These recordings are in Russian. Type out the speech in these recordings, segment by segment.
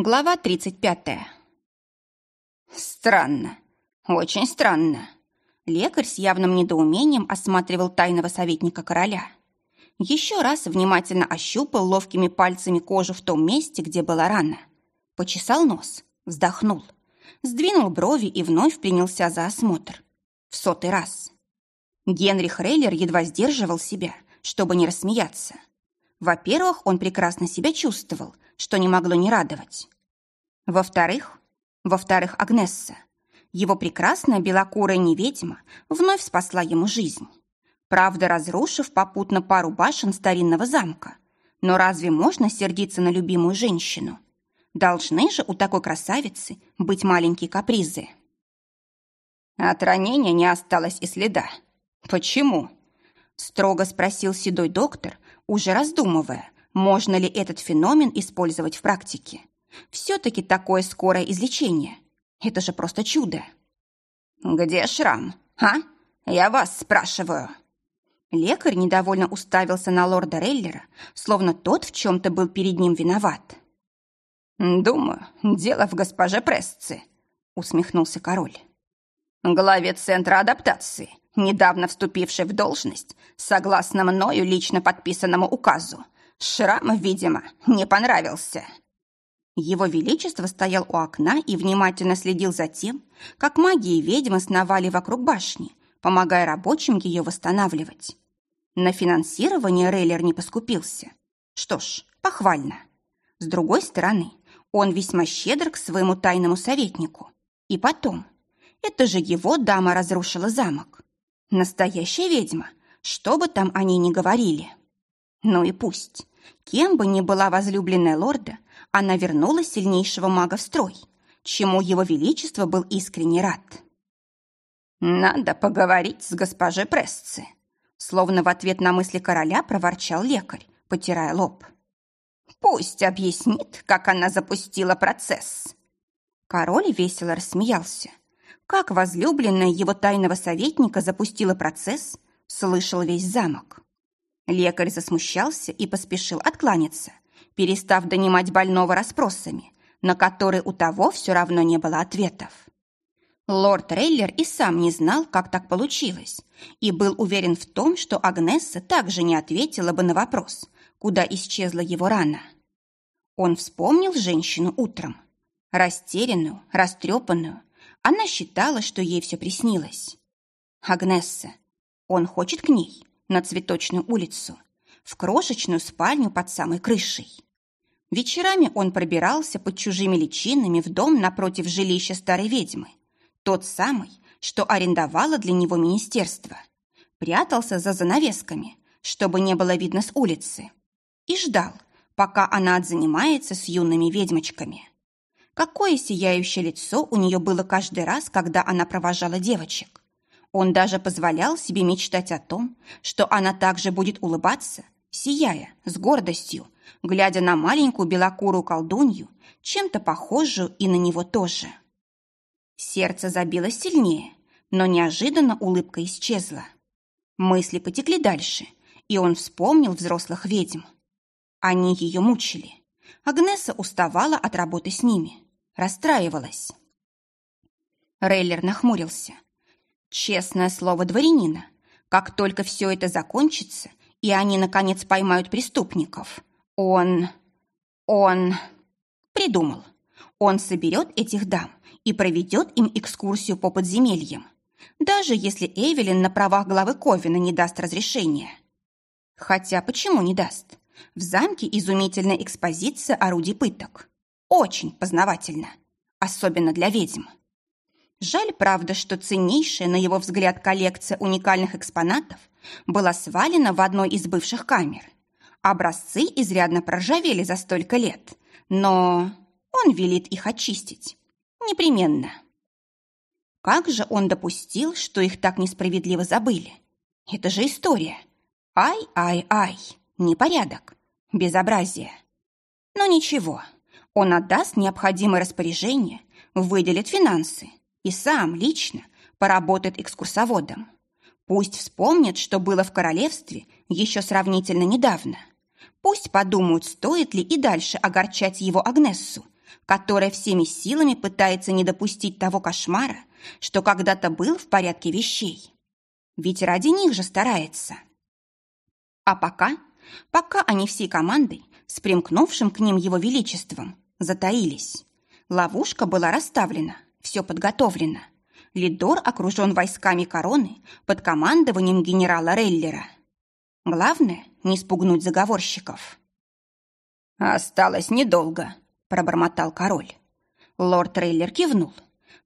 Глава 35. Странно, очень странно. Лекарь с явным недоумением осматривал тайного советника короля. Еще раз внимательно ощупал ловкими пальцами кожу в том месте, где была рана. Почесал нос, вздохнул, сдвинул брови и вновь принялся за осмотр. В сотый раз. Генрих Рейлер едва сдерживал себя, чтобы не рассмеяться. Во-первых, он прекрасно себя чувствовал – что не могло не радовать. Во-вторых, во-вторых, Агнесса, его прекрасная белокурая неведьма, вновь спасла ему жизнь. Правда, разрушив попутно пару башен старинного замка. Но разве можно сердиться на любимую женщину? Должны же у такой красавицы быть маленькие капризы. От ранения не осталось и следа. Почему? Строго спросил седой доктор, уже раздумывая, можно ли этот феномен использовать в практике. Все-таки такое скорое излечение. Это же просто чудо. «Где шрам, а? Я вас спрашиваю». Лекарь недовольно уставился на лорда Реллера, словно тот в чем-то был перед ним виноват. «Думаю, дело в госпоже Пресце», — усмехнулся король. «Главе Центра адаптации, недавно вступившей в должность, согласно мною лично подписанному указу, Шрам, видимо, не понравился. Его Величество стоял у окна и внимательно следил за тем, как маги и ведьмы сновали вокруг башни, помогая рабочим ее восстанавливать. На финансирование Рейлер не поскупился. Что ж, похвально. С другой стороны, он весьма щедр к своему тайному советнику. И потом, это же его дама разрушила замок. Настоящая ведьма, что бы там они ни говорили. Ну и пусть. Кем бы ни была возлюбленная лорда, она вернула сильнейшего мага в строй, чему его величество был искренне рад. «Надо поговорить с госпожей Прессы», словно в ответ на мысли короля проворчал лекарь, потирая лоб. «Пусть объяснит, как она запустила процесс». Король весело рассмеялся. Как возлюбленная его тайного советника запустила процесс, слышал весь замок. Лекарь засмущался и поспешил откланяться, перестав донимать больного расспросами, на которые у того все равно не было ответов. Лорд Рейлер и сам не знал, как так получилось, и был уверен в том, что Агнесса также не ответила бы на вопрос, куда исчезла его рана. Он вспомнил женщину утром. Растерянную, растрепанную. Она считала, что ей все приснилось. Агнесса. Он хочет к ней на Цветочную улицу, в крошечную спальню под самой крышей. Вечерами он пробирался под чужими личинами в дом напротив жилища старой ведьмы, тот самый, что арендовало для него министерство. Прятался за занавесками, чтобы не было видно с улицы, и ждал, пока она отзанимается с юными ведьмочками. Какое сияющее лицо у нее было каждый раз, когда она провожала девочек. Он даже позволял себе мечтать о том, что она также будет улыбаться, сияя, с гордостью, глядя на маленькую белокурую колдунью, чем-то похожую и на него тоже. Сердце забилось сильнее, но неожиданно улыбка исчезла. Мысли потекли дальше, и он вспомнил взрослых ведьм. Они ее мучили. Агнеса уставала от работы с ними, расстраивалась. Рейлер нахмурился – Честное слово дворянина. Как только все это закончится, и они, наконец, поймают преступников, он... он... придумал. Он соберет этих дам и проведет им экскурсию по подземельям, даже если Эвелин на правах главы Ковина не даст разрешения. Хотя почему не даст? В замке изумительная экспозиция орудий пыток. Очень познавательно. Особенно для ведьм. Жаль, правда, что ценнейшая, на его взгляд, коллекция уникальных экспонатов была свалена в одной из бывших камер. Образцы изрядно проржавели за столько лет, но он велит их очистить. Непременно. Как же он допустил, что их так несправедливо забыли? Это же история. Ай-ай-ай, непорядок, безобразие. Но ничего, он отдаст необходимое распоряжение, выделит финансы, и сам лично поработает экскурсоводом. Пусть вспомнят, что было в королевстве еще сравнительно недавно. Пусть подумают, стоит ли и дальше огорчать его Агнессу, которая всеми силами пытается не допустить того кошмара, что когда-то был в порядке вещей. Ведь ради них же старается. А пока, пока они всей командой, с примкнувшим к ним его величеством, затаились, ловушка была расставлена, все подготовлено. Лидор окружен войсками короны под командованием генерала Реллера. Главное – не спугнуть заговорщиков. «Осталось недолго», – пробормотал король. Лорд Рейлер кивнул.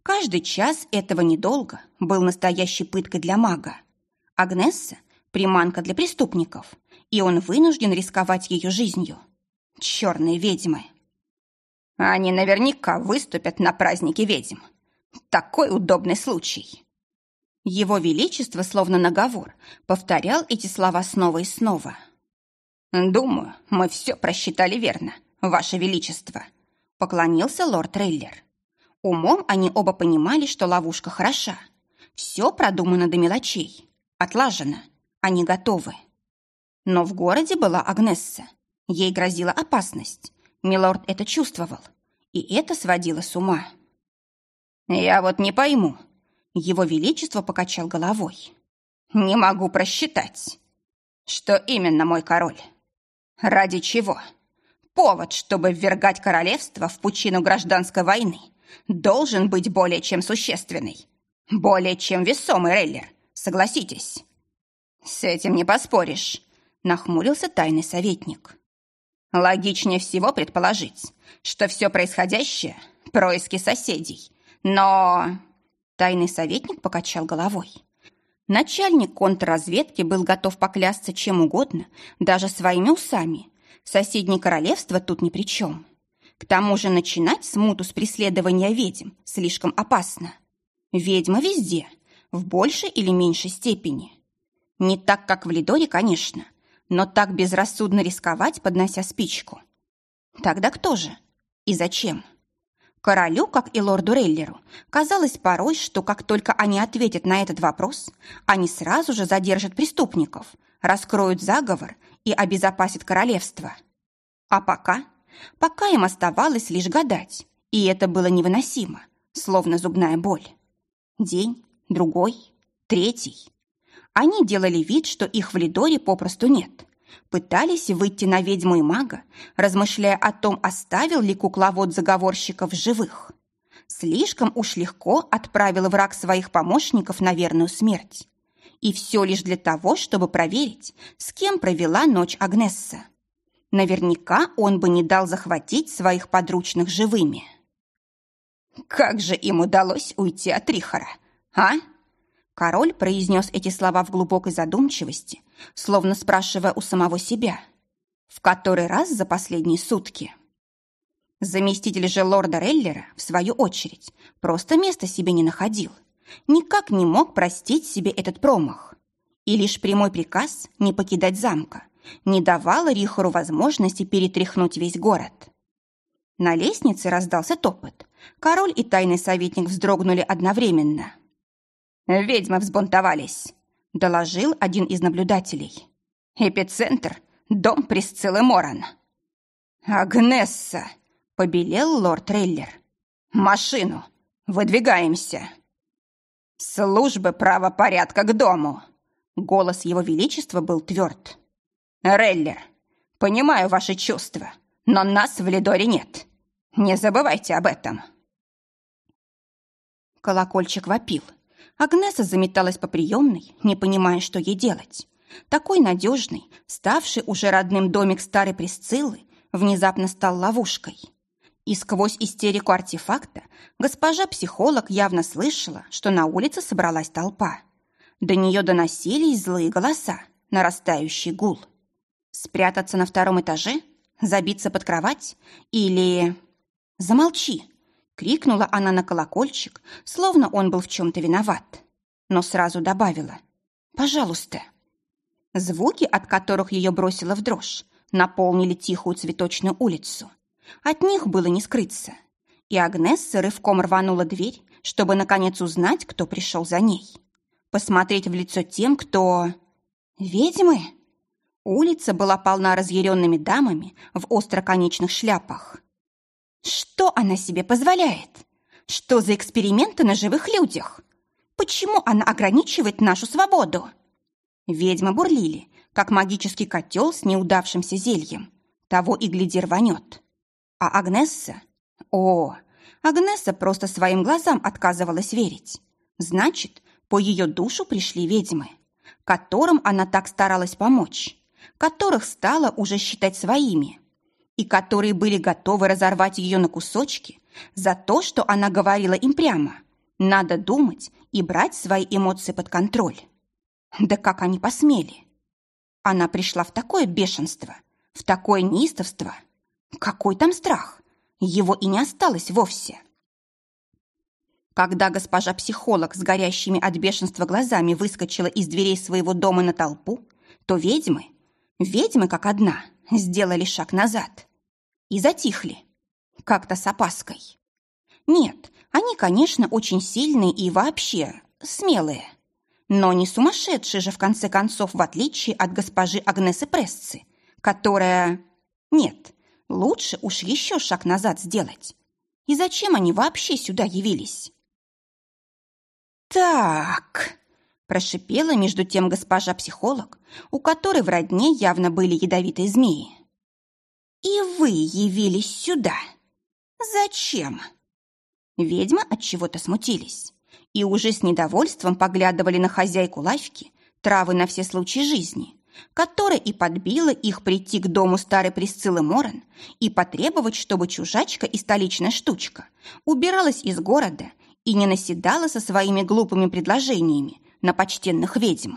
Каждый час этого недолго был настоящей пыткой для мага. Агнесса – приманка для преступников, и он вынужден рисковать ее жизнью. Черные ведьмы. Они наверняка выступят на празднике ведьм. Такой удобный случай. Его Величество, словно наговор, повторял эти слова снова и снова. «Думаю, мы все просчитали верно, Ваше Величество», — поклонился лорд Трейлер. Умом они оба понимали, что ловушка хороша. Все продумано до мелочей, отлажено, они готовы. Но в городе была Агнесса. Ей грозила опасность. Милорд это чувствовал, и это сводило с ума. «Я вот не пойму». Его Величество покачал головой. «Не могу просчитать. Что именно, мой король? Ради чего? Повод, чтобы ввергать королевство в пучину гражданской войны, должен быть более чем существенный. Более чем весомый, Рейлер, согласитесь». «С этим не поспоришь», — нахмурился тайный советник. «Логичнее всего предположить, что все происходящее — происки соседей, но... Тайный советник покачал головой. Начальник контрразведки был готов поклясться чем угодно, даже своими усами. Соседнее королевство тут ни при чем. К тому же начинать смуту с преследования ведьм слишком опасно. Ведьма везде, в большей или меньшей степени. Не так, как в Лидоре, конечно, но так безрассудно рисковать, поднося спичку. Тогда кто же? И зачем? Королю, как и лорду Рейлеру, казалось порой, что как только они ответят на этот вопрос, они сразу же задержат преступников, раскроют заговор и обезопасят королевство. А пока, пока им оставалось лишь гадать, и это было невыносимо, словно зубная боль. День, другой, третий. Они делали вид, что их в Лидоре попросту нет, пытались выйти на ведьму и мага, размышляя о том, оставил ли кукловод заговорщиков живых. Слишком уж легко отправил враг своих помощников на верную смерть. И все лишь для того, чтобы проверить, с кем провела ночь Агнесса. Наверняка он бы не дал захватить своих подручных живыми. «Как же им удалось уйти от Рихара, а?» Король произнес эти слова в глубокой задумчивости, словно спрашивая у самого себя. В который раз за последние сутки? Заместитель же лорда Реллера, в свою очередь, просто места себе не находил. Никак не мог простить себе этот промах. И лишь прямой приказ не покидать замка не давал Рихару возможности перетряхнуть весь город. На лестнице раздался топот. Король и тайный советник вздрогнули одновременно – «Ведьмы взбунтовались», — доложил один из наблюдателей. «Эпицентр — дом Присциллы Моран». «Агнесса!» — побелел лорд Трейлер. «Машину! Выдвигаемся!» «Службы правопорядка к дому!» Голос его величества был тверд. «Рейлер, понимаю ваши чувства, но нас в Лидоре нет. Не забывайте об этом!» Колокольчик вопил — Агнеса заметалась по приемной, не понимая, что ей делать. Такой надежный, ставший уже родным домик старой Пресциллы, внезапно стал ловушкой. И сквозь истерику артефакта госпожа-психолог явно слышала, что на улице собралась толпа. До нее доносились злые голоса, нарастающий гул. Спрятаться на втором этаже? Забиться под кровать? Или... Замолчи! Крикнула она на колокольчик, словно он был в чем-то виноват. Но сразу добавила «Пожалуйста». Звуки, от которых ее бросило в дрожь, наполнили тихую цветочную улицу. От них было не скрыться. И Агнесса рывком рванула дверь, чтобы наконец узнать, кто пришел за ней. Посмотреть в лицо тем, кто... Ведьмы? Улица была полна разъяренными дамами в остроконечных шляпах. Что она себе позволяет? Что за эксперименты на живых людях? Почему она ограничивает нашу свободу? Ведьмы бурлили, как магический котел с неудавшимся зельем. Того и гляди рванет. А Агнесса? О, Агнесса просто своим глазам отказывалась верить. Значит, по ее душу пришли ведьмы, которым она так старалась помочь, которых стала уже считать своими, и которые были готовы разорвать ее на кусочки за то, что она говорила им прямо. Надо думать и брать свои эмоции под контроль. Да как они посмели? Она пришла в такое бешенство, в такое неистовство. Какой там страх? Его и не осталось вовсе. Когда госпожа-психолог с горящими от бешенства глазами выскочила из дверей своего дома на толпу, то ведьмы, ведьмы как одна, сделали шаг назад и затихли, как-то с опаской. Нет, они, конечно, очень сильные и вообще смелые, но не сумасшедшие же, в конце концов, в отличие от госпожи Агнесы Прессы, которая... Нет, лучше уж еще шаг назад сделать. И зачем они вообще сюда явились? «Так», – прошипела между тем госпожа-психолог, у которой в родне явно были ядовитые змеи. «И вы явились сюда. Зачем?» Ведьмы от чего-то смутились и уже с недовольством поглядывали на хозяйку лавки травы на все случаи жизни, которая и подбила их прийти к дому старой Присциллы Моран и потребовать, чтобы чужачка и столичная штучка убиралась из города и не наседала со своими глупыми предложениями на почтенных ведьм.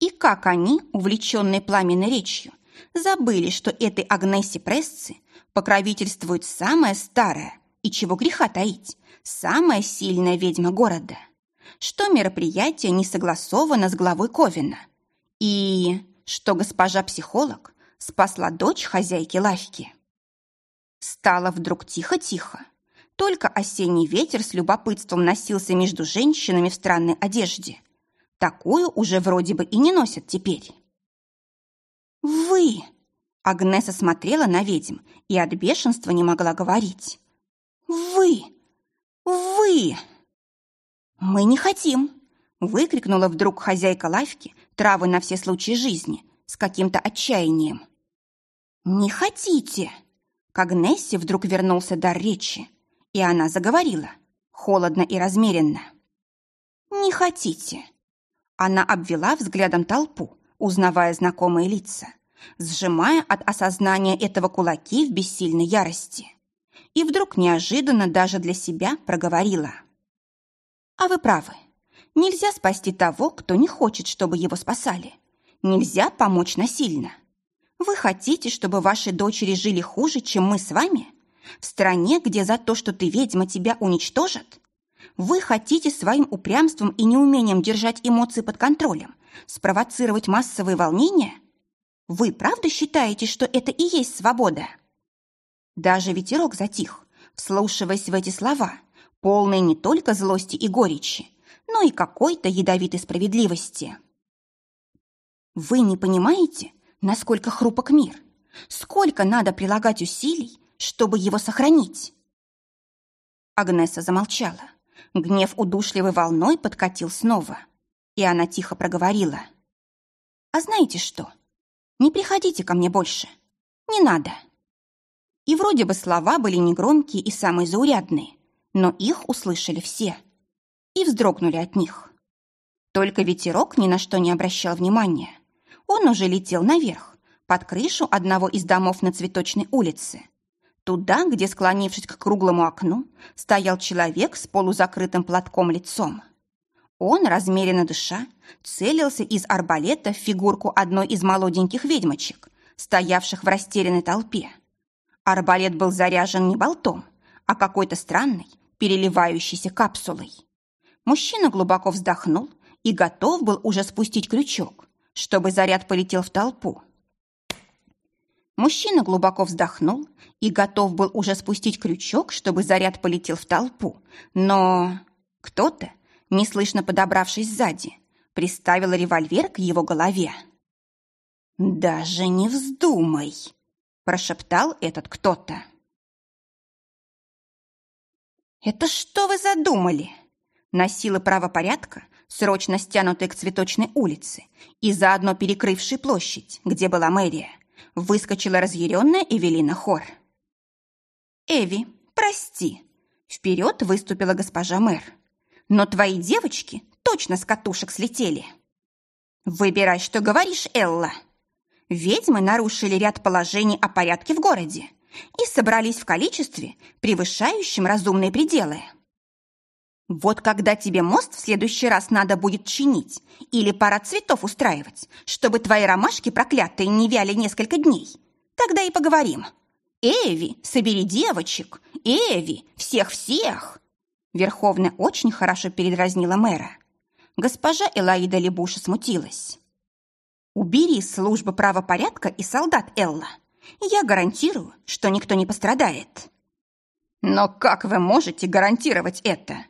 И как они, увлеченные пламенной речью, забыли, что этой Агнессе Прессы покровительствует самая старая и чего греха таить, самая сильная ведьма города, что мероприятие не согласовано с главой Ковина и что госпожа-психолог спасла дочь хозяйки лавки. Стало вдруг тихо-тихо, только осенний ветер с любопытством носился между женщинами в странной одежде. Такую уже вроде бы и не носят теперь. «Вы!» Агнеса смотрела на ведьм и от бешенства не могла говорить. «Вы! Вы!» «Мы не хотим!» выкрикнула вдруг хозяйка лавки травы на все случаи жизни с каким-то отчаянием. «Не хотите!» К Агнессе вдруг вернулся дар речи. И она заговорила, холодно и размеренно. «Не хотите?» Она обвела взглядом толпу, узнавая знакомые лица, сжимая от осознания этого кулаки в бессильной ярости. И вдруг неожиданно даже для себя проговорила. «А вы правы. Нельзя спасти того, кто не хочет, чтобы его спасали. Нельзя помочь насильно. Вы хотите, чтобы ваши дочери жили хуже, чем мы с вами? В стране, где за то, что ты ведьма, тебя уничтожат? Вы хотите своим упрямством и неумением держать эмоции под контролем спровоцировать массовые волнения? Вы правда считаете, что это и есть свобода? Даже ветерок затих, вслушиваясь в эти слова, полные не только злости и горечи, но и какой-то ядовитой справедливости. Вы не понимаете, насколько хрупок мир, сколько надо прилагать усилий, чтобы его сохранить. Агнеса замолчала. Гнев удушливой волной подкатил снова. И она тихо проговорила. «А знаете что? Не приходите ко мне больше. Не надо». И вроде бы слова были негромкие и самые заурядные, но их услышали все. И вздрогнули от них. Только ветерок ни на что не обращал внимания. Он уже летел наверх, под крышу одного из домов на Цветочной улице, Туда, где, склонившись к круглому окну, стоял человек с полузакрытым платком лицом. Он, размеренно дыша, целился из арбалета в фигурку одной из молоденьких ведьмочек, стоявших в растерянной толпе. Арбалет был заряжен не болтом, а какой-то странной, переливающейся капсулой. Мужчина глубоко вздохнул и готов был уже спустить крючок, чтобы заряд полетел в толпу. Мужчина глубоко вздохнул и готов был уже спустить крючок, чтобы заряд полетел в толпу. Но кто-то, неслышно подобравшись сзади, приставил револьвер к его голове. «Даже не вздумай!» – прошептал этот кто-то. «Это что вы задумали?» На силы правопорядка, срочно стянутые к цветочной улице и заодно перекрывшей площадь, где была мэрия, выскочила разъяренная Эвелина Хор. «Эви, прости!» Вперед выступила госпожа мэр. «Но твои девочки точно с катушек слетели!» «Выбирай, что говоришь, Элла!» Ведьмы нарушили ряд положений о порядке в городе и собрались в количестве, превышающем разумные пределы. Вот когда тебе мост в следующий раз надо будет чинить или парад цветов устраивать, чтобы твои ромашки проклятые не вяли несколько дней, тогда и поговорим. Эви, собери девочек. Эви, всех-всех. Верховная очень хорошо передразнила мэра. Госпожа Элаида Лебуша смутилась. Убери службы правопорядка и солдат, Элла. Я гарантирую, что никто не пострадает. Но как вы можете гарантировать это?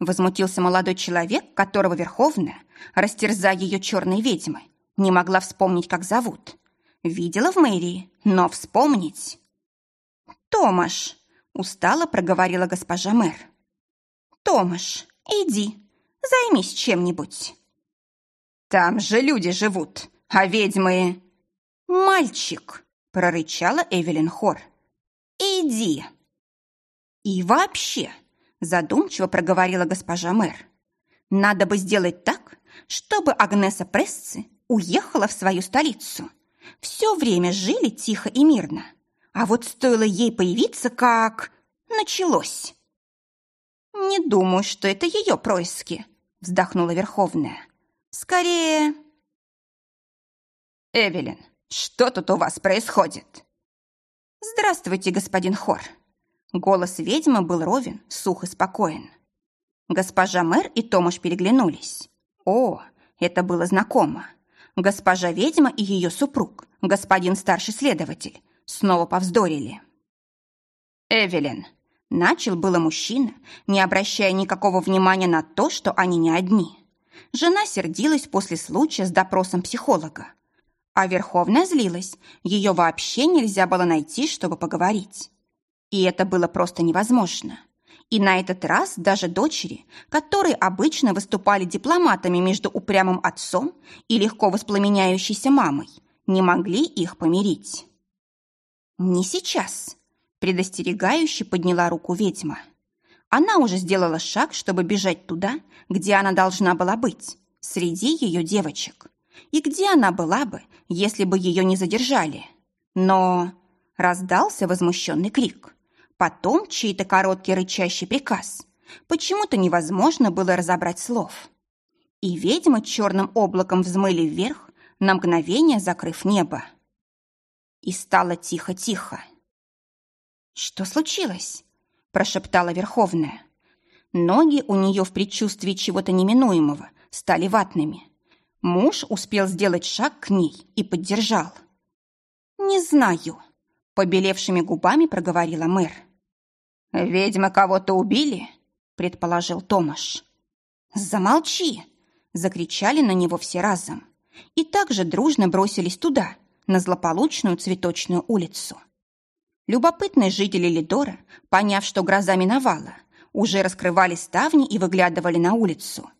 Возмутился молодой человек, которого Верховная, растерзая ее черной ведьмой, не могла вспомнить, как зовут. Видела в мэрии, но вспомнить... «Томаш!» – устало проговорила госпожа мэр. «Томаш, иди, займись чем-нибудь». «Там же люди живут, а ведьмы...» «Мальчик!» – прорычала Эвелин Хор. «Иди!» «И вообще, задумчиво проговорила госпожа мэр. Надо бы сделать так, чтобы Агнеса Прессы уехала в свою столицу. Все время жили тихо и мирно. А вот стоило ей появиться, как... началось. «Не думаю, что это ее происки», — вздохнула Верховная. «Скорее...» «Эвелин, что тут у вас происходит?» «Здравствуйте, господин Хор», Голос ведьмы был ровен, сух и спокоен. Госпожа мэр и Томаш переглянулись. О, это было знакомо. Госпожа ведьма и ее супруг, господин старший следователь, снова повздорили. «Эвелин», — начал было мужчина, не обращая никакого внимания на то, что они не одни. Жена сердилась после случая с допросом психолога. А Верховная злилась, ее вообще нельзя было найти, чтобы поговорить. И это было просто невозможно. И на этот раз даже дочери, которые обычно выступали дипломатами между упрямым отцом и легко воспламеняющейся мамой, не могли их помирить. «Не сейчас», — предостерегающе подняла руку ведьма. Она уже сделала шаг, чтобы бежать туда, где она должна была быть, среди ее девочек. И где она была бы, если бы ее не задержали. Но раздался возмущенный крик. Потом чей-то короткий рычащий приказ. Почему-то невозможно было разобрать слов. И ведьмы черным облаком взмыли вверх, на мгновение закрыв небо. И стало тихо-тихо. «Что случилось?» – прошептала Верховная. Ноги у нее в предчувствии чего-то неминуемого стали ватными. Муж успел сделать шаг к ней и поддержал. «Не знаю», – побелевшими губами проговорила мэр. «Ведьмы кого-то убили?» – предположил Томаш. «Замолчи!» – закричали на него все разом. И также дружно бросились туда, на злополучную цветочную улицу. Любопытные жители Лидора, поняв, что гроза миновала, уже раскрывали ставни и выглядывали на улицу.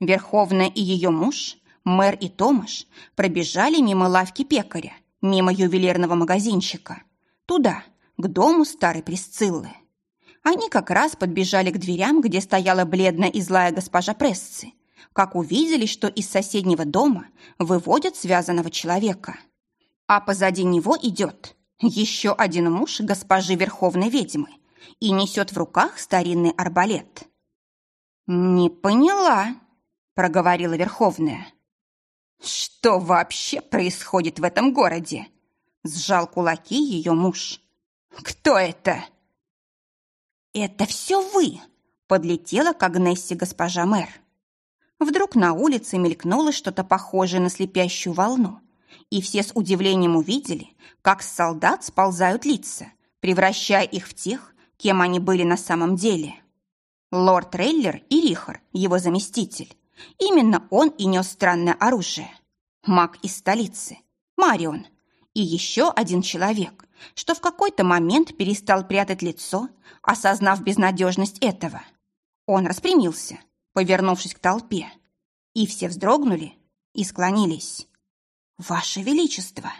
Верховная и ее муж, мэр и Томаш, пробежали мимо лавки пекаря, мимо ювелирного магазинчика, туда, к дому старой Присциллы. Они как раз подбежали к дверям, где стояла бледная и злая госпожа Прессы, как увидели, что из соседнего дома выводят связанного человека. А позади него идет еще один муж госпожи Верховной ведьмы и несет в руках старинный арбалет. «Не поняла», — проговорила Верховная. «Что вообще происходит в этом городе?» — сжал кулаки ее муж. «Кто это?» «Это все вы!» – подлетела к Агнессе госпожа мэр. Вдруг на улице мелькнуло что-то похожее на слепящую волну, и все с удивлением увидели, как с солдат сползают лица, превращая их в тех, кем они были на самом деле. Лорд Рейлер и Рихар, его заместитель. Именно он и нес странное оружие. Маг из столицы. Марион. И еще один человек, что в какой-то момент перестал прятать лицо, осознав безнадежность этого. Он распрямился, повернувшись к толпе, и все вздрогнули и склонились. «Ваше Величество!»